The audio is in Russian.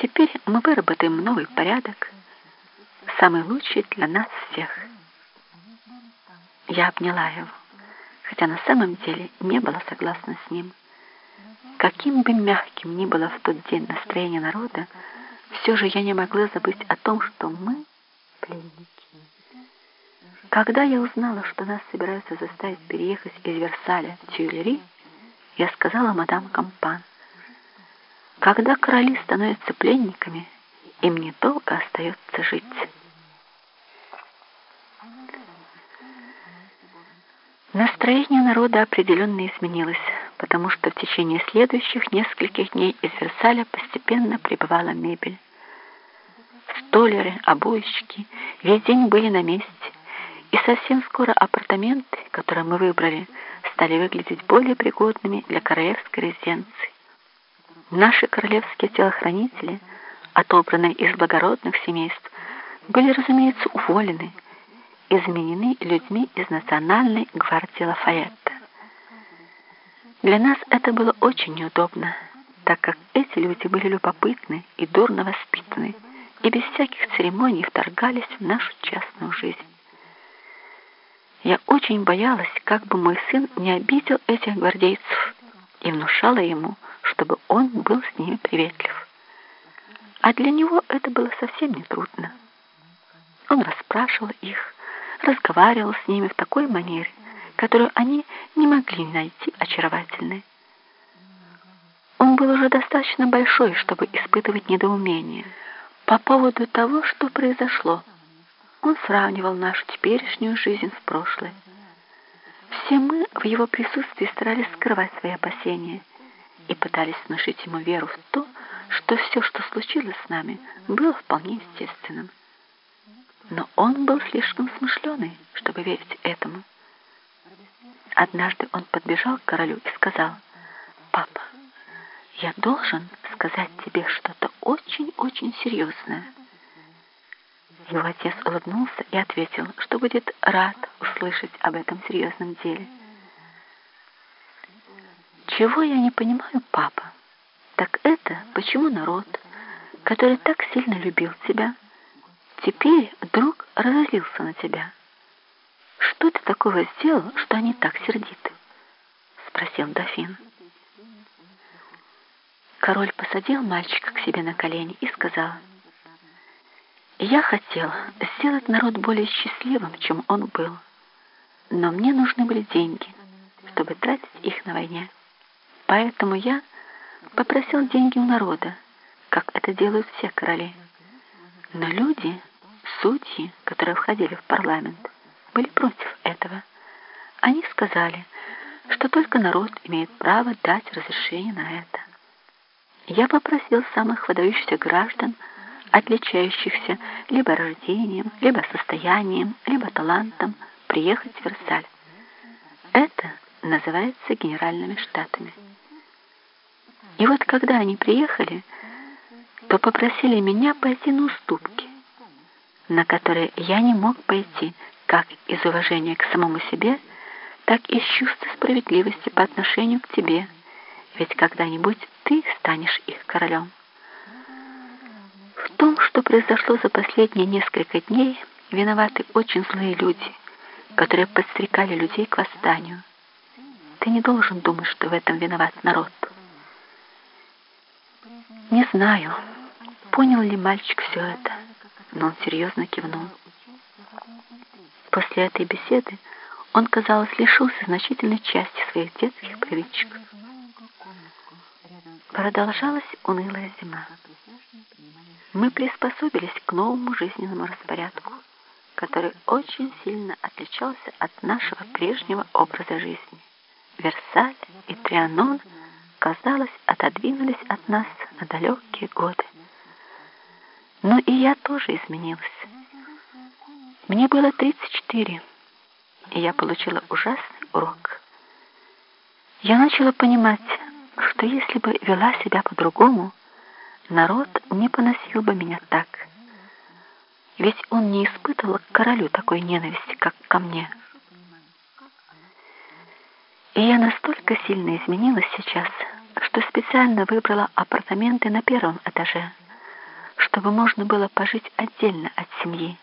Теперь мы выработаем новый порядок, самый лучший для нас всех. Я обняла его, хотя на самом деле не была согласна с ним. Каким бы мягким ни было в тот день настроение народа, все же я не могла забыть о том, что мы пленники. Когда я узнала, что нас собираются заставить переехать из Версаля в Тюильри, я сказала мадам Кампан, когда короли становятся пленниками, им недолго остается жить. Настроение народа определенно изменилось, потому что в течение следующих нескольких дней из Версаля постепенно прибывала мебель. Столеры, обойщики весь день были на месте, и совсем скоро апартаменты, которые мы выбрали, стали выглядеть более пригодными для королевской резиденции. Наши королевские телохранители, отобранные из благородных семейств, были, разумеется, уволены и заменены людьми из Национальной гвардии Лафайетта. Для нас это было очень неудобно, так как эти люди были любопытны и дурно воспитаны, и без всяких церемоний вторгались в нашу частную жизнь. Я очень боялась, как бы мой сын не обидел этих гвардейцев, и внушала ему, чтобы он был с ними приветлив. А для него это было совсем не трудно. Он расспрашивал их, разговаривал с ними в такой манере, которую они не могли найти очаровательной. Он был уже достаточно большой, чтобы испытывать недоумение по поводу того, что произошло. Он сравнивал нашу теперешнюю жизнь с прошлой. Все мы в его присутствии старались скрывать свои опасения и пытались внушить ему веру в то, что все, что случилось с нами, было вполне естественным. Но он был слишком смышленый, чтобы верить этому. Однажды он подбежал к королю и сказал, «Папа, я должен сказать тебе что-то очень-очень серьезное». Его отец улыбнулся и ответил, что будет рад услышать об этом серьезном деле. Чего я не понимаю, папа, так это почему народ, который так сильно любил тебя, теперь вдруг разозлился на тебя. Что ты такого сделал, что они так сердиты? Спросил дофин. Король посадил мальчика к себе на колени и сказал, «Я хотел сделать народ более счастливым, чем он был, но мне нужны были деньги, чтобы тратить их на войне». Поэтому я попросил деньги у народа, как это делают все короли. Но люди, судьи, которые входили в парламент, были против этого. Они сказали, что только народ имеет право дать разрешение на это. Я попросил самых выдающихся граждан, отличающихся либо рождением, либо состоянием, либо талантом, приехать в Версаль. Это называется генеральными штатами. И вот когда они приехали, то попросили меня пойти на уступки, на которые я не мог пойти как из уважения к самому себе, так и из чувства справедливости по отношению к тебе, ведь когда-нибудь ты станешь их королем. В том, что произошло за последние несколько дней, виноваты очень злые люди, которые подстрекали людей к восстанию. Ты не должен думать, что в этом виноват народ. Не знаю, понял ли мальчик все это, но он серьезно кивнул. После этой беседы он, казалось, лишился значительной части своих детских привычек. Продолжалась унылая зима. Мы приспособились к новому жизненному распорядку, который очень сильно отличался от нашего прежнего образа жизни. Версаль и Трианон – казалось, отодвинулись от нас на далекие годы. Но и я тоже изменилась. Мне было 34, и я получила ужасный урок. Я начала понимать, что если бы вела себя по-другому, народ не поносил бы меня так. Ведь он не испытывал к королю такой ненависти, как ко мне. И я настолько сильно изменилась сейчас, что специально выбрала апартаменты на первом этаже, чтобы можно было пожить отдельно от семьи.